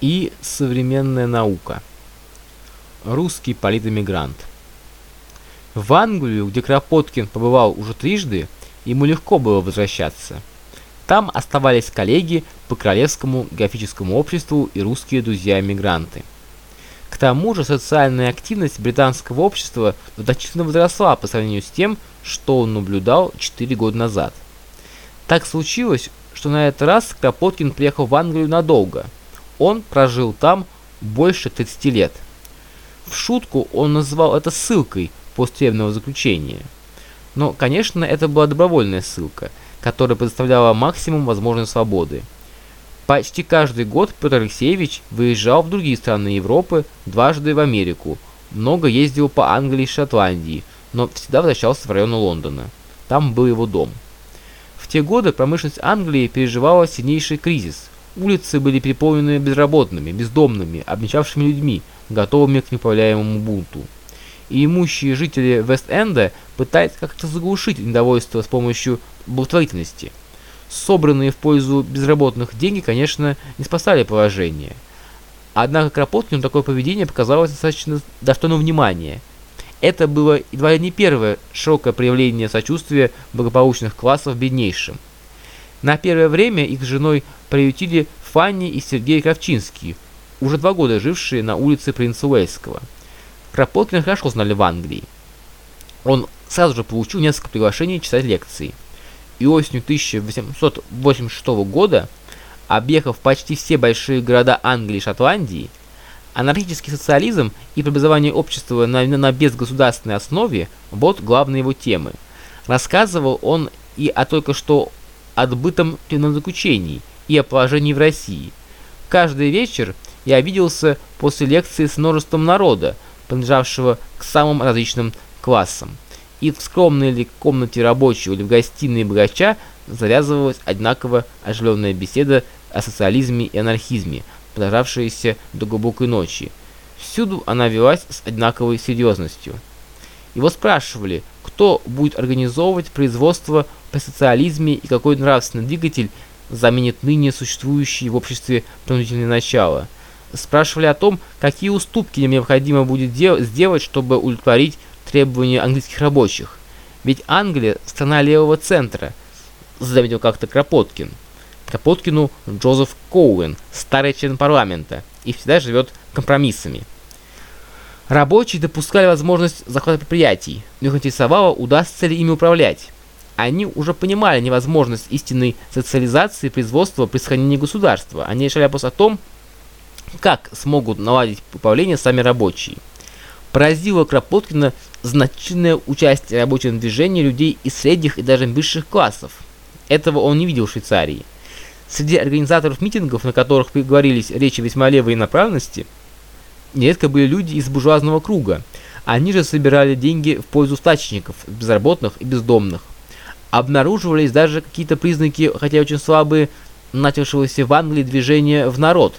и современная наука. Русский политэмигрант. В Англию, где Кропоткин побывал уже трижды, ему легко было возвращаться. Там оставались коллеги по Королевскому географическому обществу и русские друзья-эмигранты. К тому же социальная активность британского общества значительно возросла по сравнению с тем, что он наблюдал 4 года назад. Так случилось, что на этот раз Кропоткин приехал в Англию надолго. Он прожил там больше 30 лет. В шутку он называл это ссылкой после тюремного заключения. Но, конечно, это была добровольная ссылка, которая предоставляла максимум возможной свободы. Почти каждый год Петр Алексеевич выезжал в другие страны Европы, дважды в Америку, много ездил по Англии и Шотландии, но всегда возвращался в район Лондона. Там был его дом. В те годы промышленность Англии переживала сильнейший кризис. Улицы были переполнены безработными, бездомными, обнищавшими людьми, готовыми к неуправляемому бунту. И имущие жители Вест-Энда пытались как-то заглушить недовольство с помощью благотворительности – Собранные в пользу безработных деньги, конечно, не спасали положение. Однако Кропоткину такое поведение показалось достаточно достойным внимания. Это было едва ли не первое широкое проявление сочувствия благополучных классов беднейшим. На первое время их женой приютили Фанни и Сергей Кравчинский, уже два года жившие на улице Принца Уэльского. Кропоткина хорошо знали в Англии. Он сразу же получил несколько приглашений читать лекции и осенью 1886 года, объехав почти все большие города Англии и Шотландии, анархический социализм и преобразование общества на, на безгосударственной основе – вот главные его темы. Рассказывал он и о только что отбытом тюремном заключении, и о положении в России. Каждый вечер я виделся после лекции с множеством народа, принадлежавшего к самым различным классам и в скромной ли комнате рабочего или в гостиной богача завязывалась одинаково оживленная беседа о социализме и анархизме, продолжавшаяся до глубокой ночи. Всюду она велась с одинаковой серьезностью. Его спрашивали, кто будет организовывать производство при социализме и какой нравственный двигатель заменит ныне существующие в обществе принудительные начала. Спрашивали о том, какие уступки необходимо будет сделать, чтобы удовлетворить требования английских рабочих. Ведь Англия – страна левого центра, заметил как-то Кропоткин. Кропоткину Джозеф Коуэн, старый член парламента, и всегда живет компромиссами. Рабочие допускали возможность захвата предприятий, но их интересовало, удастся ли ими управлять. Они уже понимали невозможность истинной социализации производства при сохранении государства. Они решали вопрос о том, как смогут наладить управление сами рабочие. Поразило Кропоткина значительное участие в рабочем движении людей из средних и даже высших классов. Этого он не видел в Швейцарии. Среди организаторов митингов, на которых говорились речи весьма левой направленности, нередко были люди из буржуазного круга. Они же собирали деньги в пользу стачечников, безработных и бездомных. Обнаруживались даже какие-то признаки, хотя очень слабые, начавшегося в Англии движения в народ.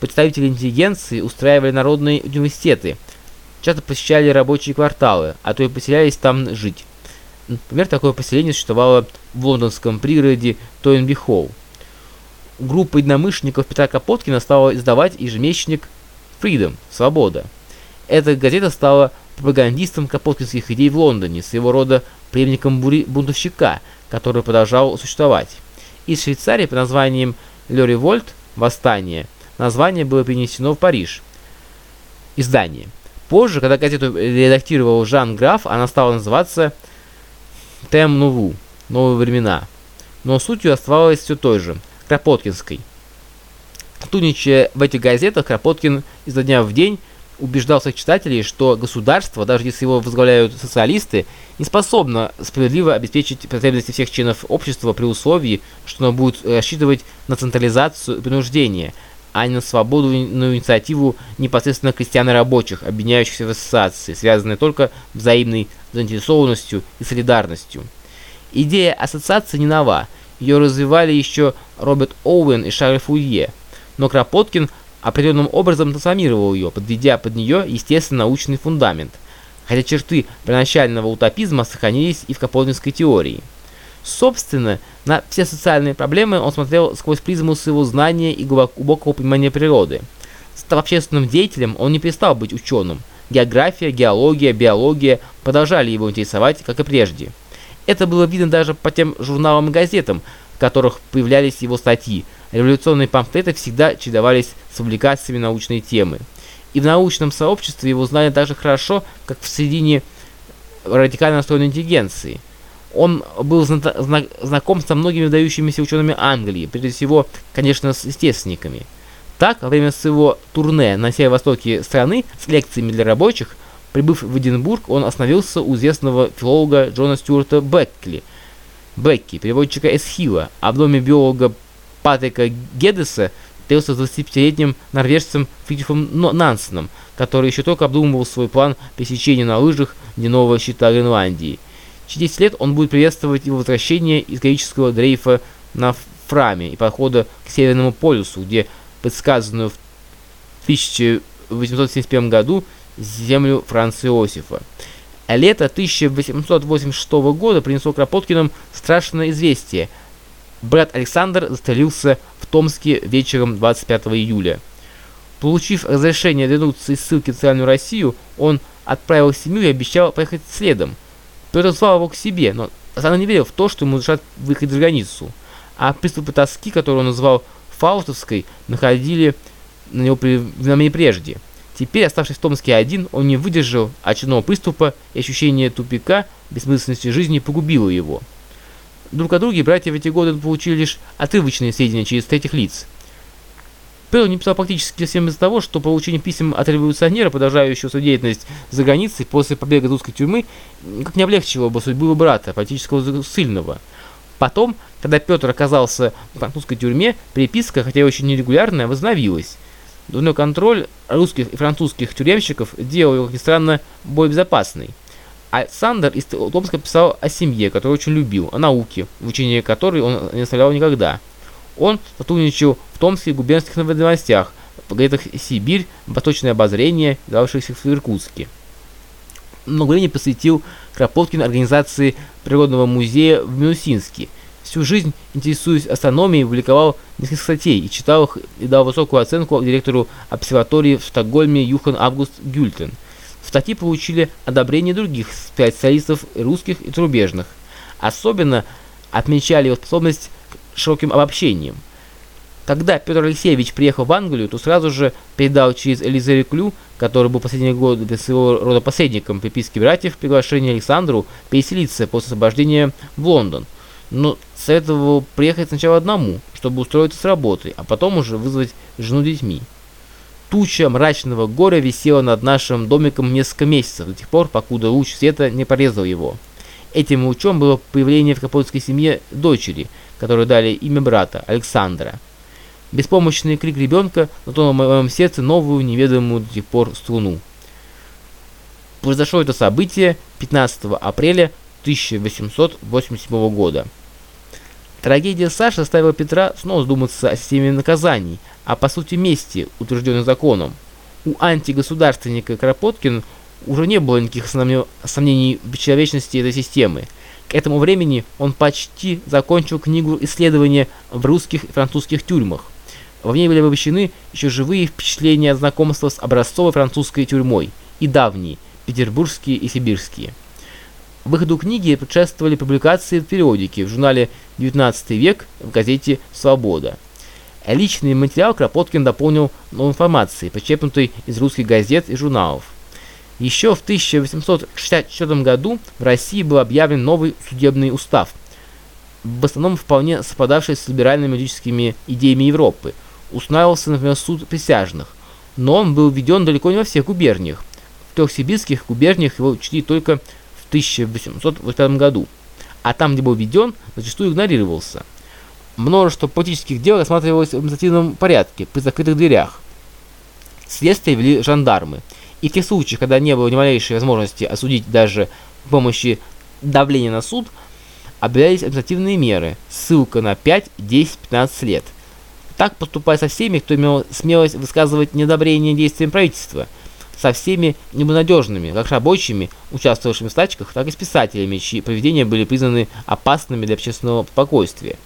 Представители интеллигенции устраивали народные университеты – часто посещали рабочие кварталы, а то и поселялись там жить. Например, такое поселение существовало в лондонском пригороде Тойнби-Холл. Группа единомышленников Петра Капоткина стала издавать ежемесячник Freedom – Свобода. Эта газета стала пропагандистом капоткинских идей в Лондоне, своего рода преемником бунтовщика, который продолжал существовать. Из Швейцарии по названием «Le Revolt» – «Восстание» название было перенесено в Париж. Издание – Позже, когда газету редактировал Жан Граф, она стала называться «Тем Нову» – «Новые времена». Но сутью оставалась все той же – Кропоткинской. Туничая в этих газетах, Кропоткин изо дня в день убеждал своих читателей, что государство, даже если его возглавляют социалисты, не способно справедливо обеспечить потребности всех членов общества при условии, что оно будет рассчитывать на централизацию и принуждение – а не на свободную инициативу непосредственно крестьян и рабочих, объединяющихся в ассоциации, связанные только взаимной заинтересованностью и солидарностью. Идея ассоциации не нова, ее развивали еще Роберт Оуэн и Шарль Фурье, но Кропоткин определенным образом трансформировал ее, подведя под нее естественно научный фундамент, хотя черты первоначального утопизма сохранились и в кропоткинской теории. Собственно, на все социальные проблемы он смотрел сквозь призму своего знания и глубокого понимания природы. Став общественным деятелем, он не перестал быть ученым. География, геология, биология продолжали его интересовать, как и прежде. Это было видно даже по тем журналам и газетам, в которых появлялись его статьи. Революционные памфлеты всегда чередовались с публикациями научной темы. И в научном сообществе его знали даже хорошо, как в середине радикально настроенной интеллигенции. Он был зна зна знаком со многими выдающимися учеными Англии, прежде всего, конечно, с естественниками. Так, во время своего турне на северо-востоке страны с лекциями для рабочих, прибыв в Эдинбург, он остановился у известного филолога Джона Стюарта Бекли, Бекки, переводчика Эсхила, а в доме биолога Патрика Гедеса встретился с 25-летним норвежцем Фридрихом Нансеном, который еще только обдумывал свой план пересечения на лыжах дневного щита Гренландии. Через 10 лет он будет приветствовать его возвращение из греческого дрейфа на Фраме и подхода к Северному полюсу, где предсказанную в 1871 году землю Франца Иосифа. Лето 1886 года принесло Кропоткиным страшное известие. Брат Александр застрелился в Томске вечером 25 июля. Получив разрешение вернуться из ссылки в Центральную Россию, он отправил семью и обещал поехать следом. Петр звал его к себе, но она не верил в то, что ему разрешат выехать за границу. А приступы тоски, которые он назвал Фаустовской, находили на него при, прежде. Теперь, оставшись в Томске один, он не выдержал очередного приступа, и ощущение тупика, бессмысленности жизни погубило его. Друг о друге братья в эти годы получили лишь отрывочные сведения через третьих лиц. Перл не писал практически всем из-за того, что получение писем от революционера, продолжающего свою деятельность за границей после побега из русской тюрьмы, как не облегчило бы судьбу брата, политического сильного. Потом, когда Петр оказался в французской тюрьме, переписка, хотя очень нерегулярная, возобновилась. Дурной контроль русских и французских тюремщиков делал его, как ни странно, более безопасной. Александр из Томска писал о семье, которую очень любил, о науке, в учении которой он не оставлял никогда. Он сотрудничал в Томских губернских новостях, в газетах «Сибирь», «Восточное обозрение», дававшихся в Иркутске. Много времени посвятил Кропоткин организации Природного музея в Минусинске – Всю жизнь, интересуясь астрономией, публиковал несколько статей и читал их и дал высокую оценку директору обсерватории в Стокгольме Юхан Август Гюльтен. Статьи получили одобрение других специалистов русских и зарубежных. Особенно отмечали его способность к широким обобщениям. Когда Петр Алексеевич приехал в Англию, то сразу же передал через Элизею Клю, который был последние годы своего рода посредником приписки братьев, приглашение Александру переселиться после освобождения в Лондон – но советовал приехать сначала одному, чтобы устроиться с работой, а потом уже вызвать жену детьми. Туча мрачного горя висела над нашим домиком несколько месяцев, до тех пор, покуда луч света не порезал его. Этим лучом было появление в капотской семье дочери, которой дали имя брата, Александра. Беспомощный крик ребенка натонул в моем сердце новую, неведомую до тех пор струну. Произошло это событие 15 апреля 1887 года. Трагедия Саши заставила Петра снова задуматься о системе наказаний, а по сути мести, утвержденной законом. У антигосударственника Кропоткин уже не было никаких сомнений в человечности этой системы. К этому времени он почти закончил книгу исследования в русских и французских тюрьмах. В ней были обобщены еще живые впечатления знакомства с образцовой французской тюрьмой и давние, петербургские и сибирские. Выходу книги предшествовали публикации в периодике в журнале «19 век» в газете «Свобода». Личный материал Кропоткин дополнил новой информацией, почерпнутой из русских газет и журналов. Еще в 1864 году в России был объявлен новый судебный устав, в основном вполне совпадавший с либеральными юридическими идеями Европы. Устанавливался, например, суд присяжных, но он был введен далеко не во всех губерниях. В трех сибирских губерниях его учли только 1885 году, а там, где был введен, зачастую игнорировался. Множество политических дел рассматривалось в административном порядке при закрытых дверях. Следствие вели жандармы. И в тех случаях, когда не было ни малейшей возможности осудить даже с помощью давления на суд, объявлялись административные меры, ссылка на 5, 10, 15 лет. Так поступая со всеми, кто имел смелость высказывать недобрение действиям правительства – со всеми небонадежными, как рабочими, участвовавшими в стачках, так и с писателями, чьи поведения были признаны опасными для общественного спокойствия.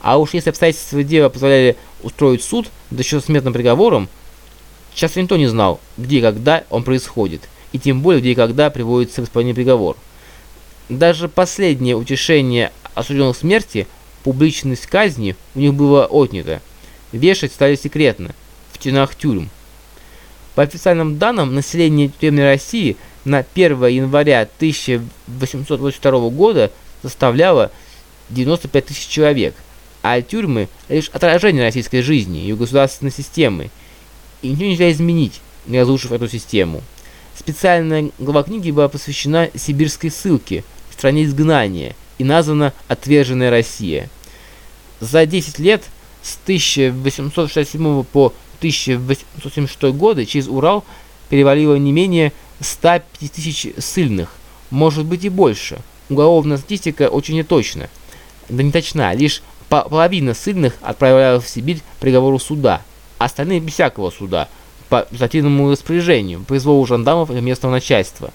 А уж если обстоятельства дела позволяли устроить суд, да еще смертным приговором, Сейчас никто не знал, где и когда он происходит, и тем более, где и когда приводится в исполнение приговор. Даже последнее утешение осужденных смерти, публичность казни, у них было отнято. Вешать стали секретно, в стенах тюрьм. По официальным данным, население тюремной России на 1 января 1882 года составляло 95 тысяч человек, а тюрьмы – лишь отражение российской жизни, ее государственной системы, и ничего нельзя изменить, не разрушив эту систему. Специальная глава книги была посвящена сибирской ссылке, стране изгнания, и названа «Отверженная Россия». За 10 лет с 1867 по 1876 годы через Урал перевалило не менее 150 тысяч ссыльных, может быть и больше. Уголовная статистика очень неточна. Да не точна, лишь половина ссыльных отправлялась в Сибирь приговору суда, остальные без всякого суда, по затейному распоряжению, произволу жандармов и местного начальства.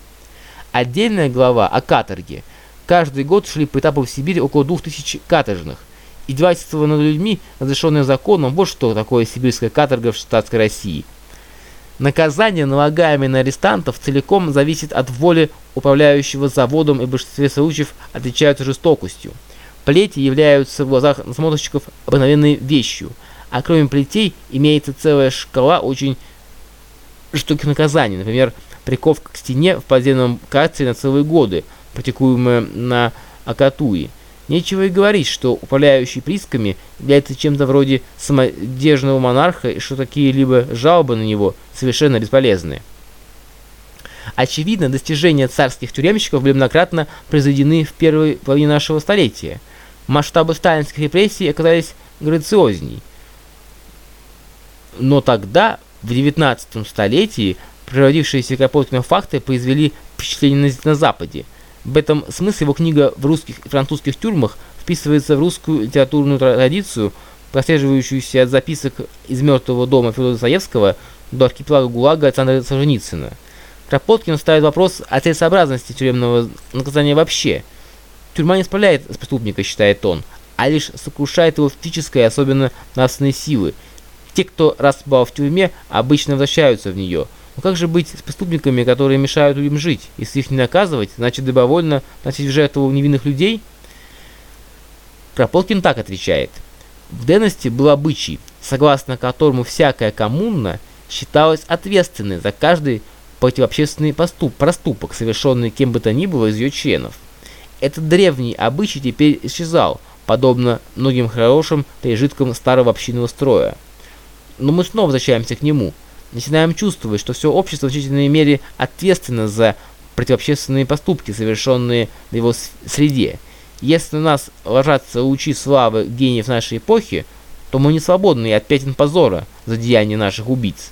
Отдельная глава о каторге. Каждый год шли по этапу в Сибирь около 2000 каторжных. Издевательство над людьми, разрешенное законом, вот что такое сибирская каторга в штатской России. Наказание, налагаемое на арестантов, целиком зависит от воли управляющего заводом и в большинстве случаев отличаются жестокостью. Плети являются в глазах насмотрщиков обыкновенной вещью, а кроме плетей имеется целая шкала очень жестоких наказаний, например, приковка к стене в подземном карцере на целые годы, практикуемая на Акатуи. Нечего и говорить, что управляющий приисками является чем-то вроде самодержного монарха и что какие-либо жалобы на него совершенно бесполезны. Очевидно, достижения царских тюремщиков были многократно произведены в первой половине нашего столетия – масштабы сталинских репрессий оказались грациозней. Но тогда, в 19 столетии, проводившиеся Кропоткиным факты произвели впечатление на, на Западе. В этом смысле его книга в русских и французских тюрьмах вписывается в русскую литературную традицию, прослеживающуюся от записок из «Мертвого дома» Федора Достоевского до архипелага ГУЛАГа Александра Солженицына. Кропоткин ставит вопрос о целесообразности тюремного наказания вообще – Тюрьма не справляет с преступника, считает он, а лишь сокрушает его физическое и особенно нравственные силы. Те, кто раз в тюрьме, обычно возвращаются в нее. Но как же быть с преступниками, которые мешают им жить? Если их не наказывать, значит добровольно носить в жертву невинных людей? Кропоткин так отвечает. В древности был обычай, согласно которому всякая коммуна считалась ответственной за каждый противообщественный поступ, проступок, совершенный кем бы то ни было из ее членов. Этот древний обычай теперь исчезал, подобно многим хорошим пережиткам старого общинного строя. Но мы снова возвращаемся к нему. Начинаем чувствовать, что все общество в значительной мере ответственно за противообщественные поступки, совершенные в его среде. Если на нас ложатся лучи славы гениев нашей эпохи, то мы не свободны от пятен позора за деяния наших убийц.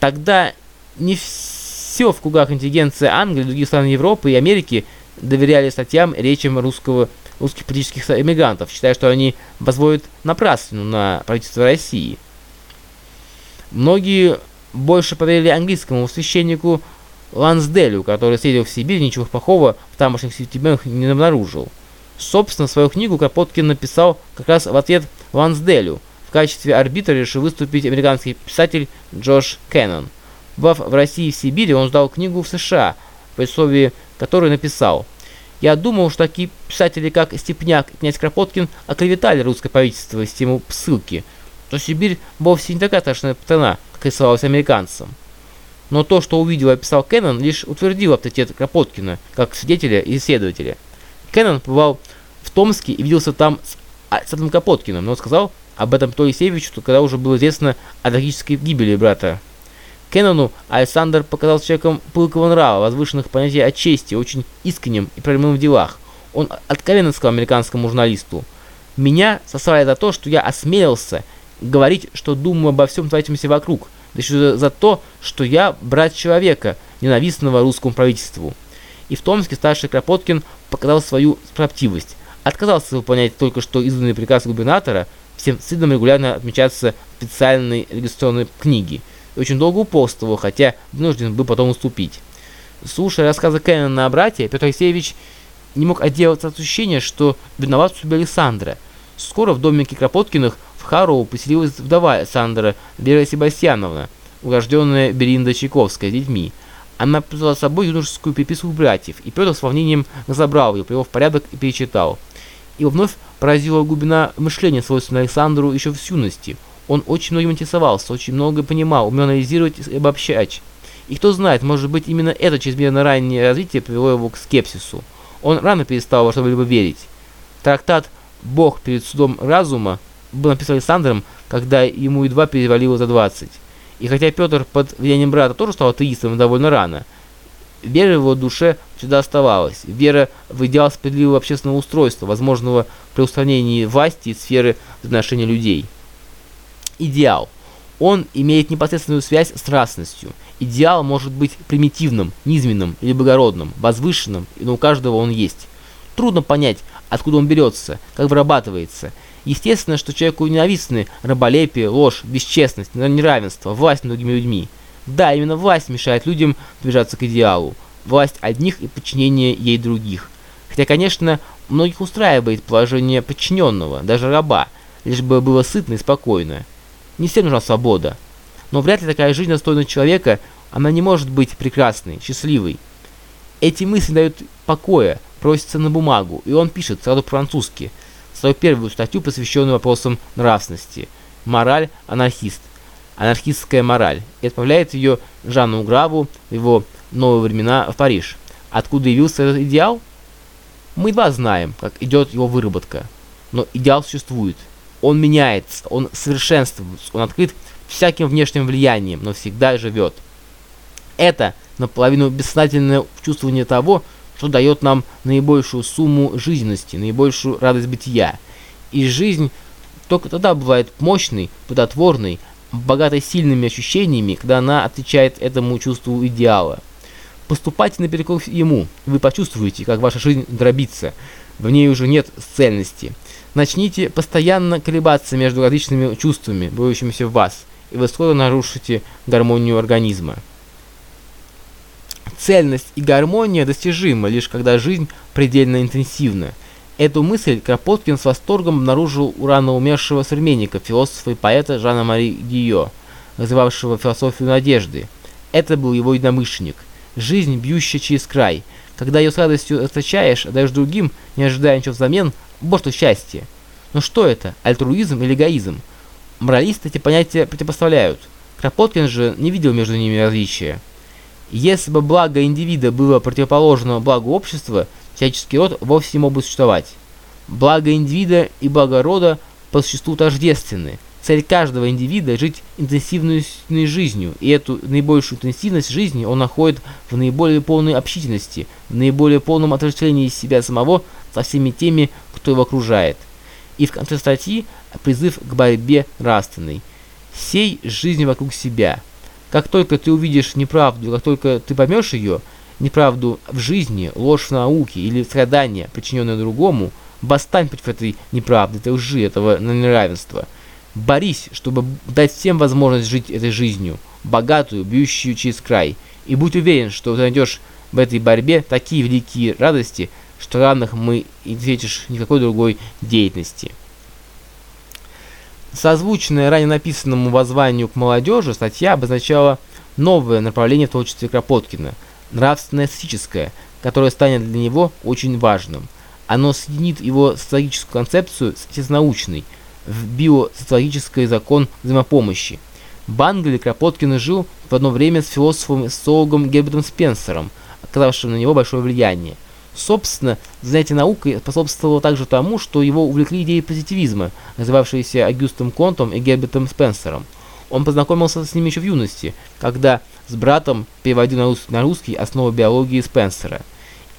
Тогда не все в кругах интеллигенции Англии, других стран Европы и Америки – доверяли статьям речам русского, русских политических эмигрантов, считая, что они возводят напраслину на правительство России. Многие больше поверили английскому священнику Лансделю, который сидел в Сибири, ничего плохого в тамошних сентябрях не обнаружил. Собственно, свою книгу Кропоткин написал как раз в ответ Лансделю. В качестве арбитра решил выступить американский писатель Джош Кеннон. Бав в России и в Сибири, он ждал книгу в США, в условии который написал «Я думал, что такие писатели, как Степняк и князь Кропоткин, оклеветали русское правительство с тему ссылки, что Сибирь вовсе не такая страшная страна, как рисовалась американцам». Но то, что увидел и описал Кеннон, лишь утвердил авторитет Кропоткина, как свидетеля и исследователя. Кеннон побывал в Томске и виделся там с Александром Кропоткиным, но сказал об этом Толе Севичу, когда уже было известно о трагической гибели брата Кеннону Александр показал человеком пылкого нрава, возвышенных понятий о чести, очень искренним и прямым в делах. Он откровенно сказал американскому журналисту, «Меня сосали за то, что я осмелился говорить, что думаю обо всем творящемся вокруг, да еще за, то, что я брат человека, ненавистного русскому правительству». И в Томске старший Кропоткин показал свою справедливость. Отказался выполнять только что изданный приказ губернатора, всем стыдом регулярно отмечаться в специальной регистрационной книге – очень долго упорствовал, хотя вынужден был потом уступить. Слушая рассказы Кеннона о брате, Петр Алексеевич не мог отделаться от ощущения, что виноват в судьбе Александра. Скоро в домике Кропоткиных В Хароу поселилась вдова Сандра Вера Себастьяновна, урожденная Беринда Чайковская, с детьми. Она привела с собой юношескую переписку братьев, и Петр с волнением разобрал ее, привел в порядок и перечитал. И вновь поразила глубина мышления, свойственного Александру еще в юности. Он очень многим интересовался, очень много понимал, умел анализировать и обобщать. И кто знает, может быть, именно это чрезмерно раннее развитие привело его к скепсису. Он рано перестал во что-либо верить. Трактат «Бог перед судом разума» был написан Александром, когда ему едва перевалило за 20. И хотя Петр под влиянием брата тоже стал атеистом довольно рано, вера в его душе всегда оставалась. Вера в идеал справедливого общественного устройства, возможного при устранении власти и сферы отношения людей. Идеал. Он имеет непосредственную связь с нравственностью. Идеал может быть примитивным, низменным или благородным, возвышенным, но у каждого он есть. Трудно понять, откуда он берется, как вырабатывается. Естественно, что человеку ненавистны раболепие, ложь, бесчестность, неравенство, власть над другими людьми. Да, именно власть мешает людям движаться к идеалу. Власть одних и подчинение ей других. Хотя, конечно, многих устраивает положение подчиненного, даже раба, лишь бы было сытно и спокойно. Не всем нужна свобода. Но вряд ли такая жизнь достойна человека, она не может быть прекрасной, счастливой. Эти мысли дают покоя, просятся на бумагу, и он пишет сразу по-французски свою первую статью, посвященную вопросам нравственности «Мораль анархист», «Анархистская мораль», и отправляет ее Жанну Граву в его новые времена в Париж. Откуда явился этот идеал? Мы два знаем, как идет его выработка. Но идеал существует. Он меняется, он совершенствуется, он открыт всяким внешним влиянием, но всегда живет. Это наполовину бессознательное чувствование того, что дает нам наибольшую сумму жизненности, наибольшую радость бытия. И жизнь только тогда бывает мощной, плодотворной, богатой сильными ощущениями, когда она отвечает этому чувству идеала. Поступайте наперекор ему, вы почувствуете, как ваша жизнь дробится, в ней уже нет цельности. Начните постоянно колебаться между различными чувствами, борющимися в вас, и вы скоро нарушите гармонию организма. Цельность и гармония достижимы лишь когда жизнь предельно интенсивна. Эту мысль Кропоткин с восторгом обнаружил у рано умершего современника, философа и поэта Жана Мари Гио, развивавшего философию надежды. Это был его единомышленник. Жизнь, бьющая через край. Когда ее с радостью расточаешь, отдаешь другим, не ожидая ничего взамен, вот что счастье. Но что это, альтруизм или эгоизм? Моралисты эти понятия противопоставляют. Кропоткин же не видел между ними различия. Если бы благо индивида было противоположно благу общества, человеческий род вовсе не мог бы существовать. Благо индивида и благо рода по существу тождественны. Цель каждого индивида – жить интенсивной жизнью, и эту наибольшую интенсивность жизни он находит в наиболее полной общительности, в наиболее полном отождествлении себя самого со всеми теми, кто его окружает. И в конце статьи призыв к борьбе нравственной. Сей жизнь вокруг себя – как только ты увидишь неправду, как только ты поймешь ее, неправду в жизни, ложь в науке или страдания, причиненные другому, восстань против этой неправды, этой лжи, этого неравенства. Борись, чтобы дать всем возможность жить этой жизнью, богатую, бьющую через край. И будь уверен, что ты найдешь в этой борьбе такие великие радости, что равных мы и встретишь никакой другой деятельности. Созвучная ранее написанному воззванию к молодежи, статья обозначала новое направление в творчестве Кропоткина – нравственно-эстетическое, которое станет для него очень важным. Оно соединит его социологическую концепцию с естествонаучной, в закон взаимопомощи. В Англии Кропоткин жил в одно время с философом и социологом Гербертом Спенсером, оказавшим на него большое влияние – Собственно, занятие наукой способствовало также тому, что его увлекли идеи позитивизма, развивавшиеся Агюстом Контом и Гербертом Спенсером. Он познакомился с ними еще в юности, когда с братом переводил на русский основы биологии Спенсера.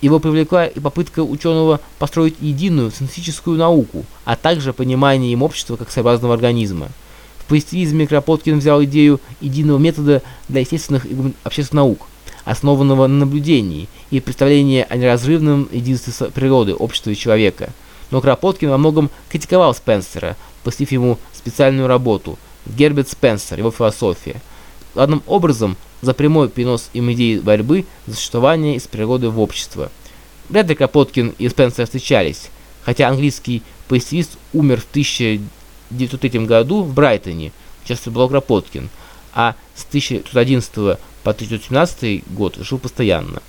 Его привлекла и попытка ученого построить единую синтетическую науку, а также понимание им общества как своеобразного организма. В позитивизме Кропоткин взял идею единого метода для естественных и общественных наук, основанного на наблюдении и представлении о неразрывном единстве природы, общества и человека. Но Кропоткин во многом критиковал Спенсера, посвятив ему специальную работу «Герберт Спенсер. Его философия». Главным образом за прямой перенос им идеи борьбы за существование из природы в общество. Вряд ли Кропоткин и Спенсер встречались, хотя английский позитивист умер в 1000 1903 году в Брайтоне, часто был Кропоткин, а с 1911 по 1917 год жил постоянно.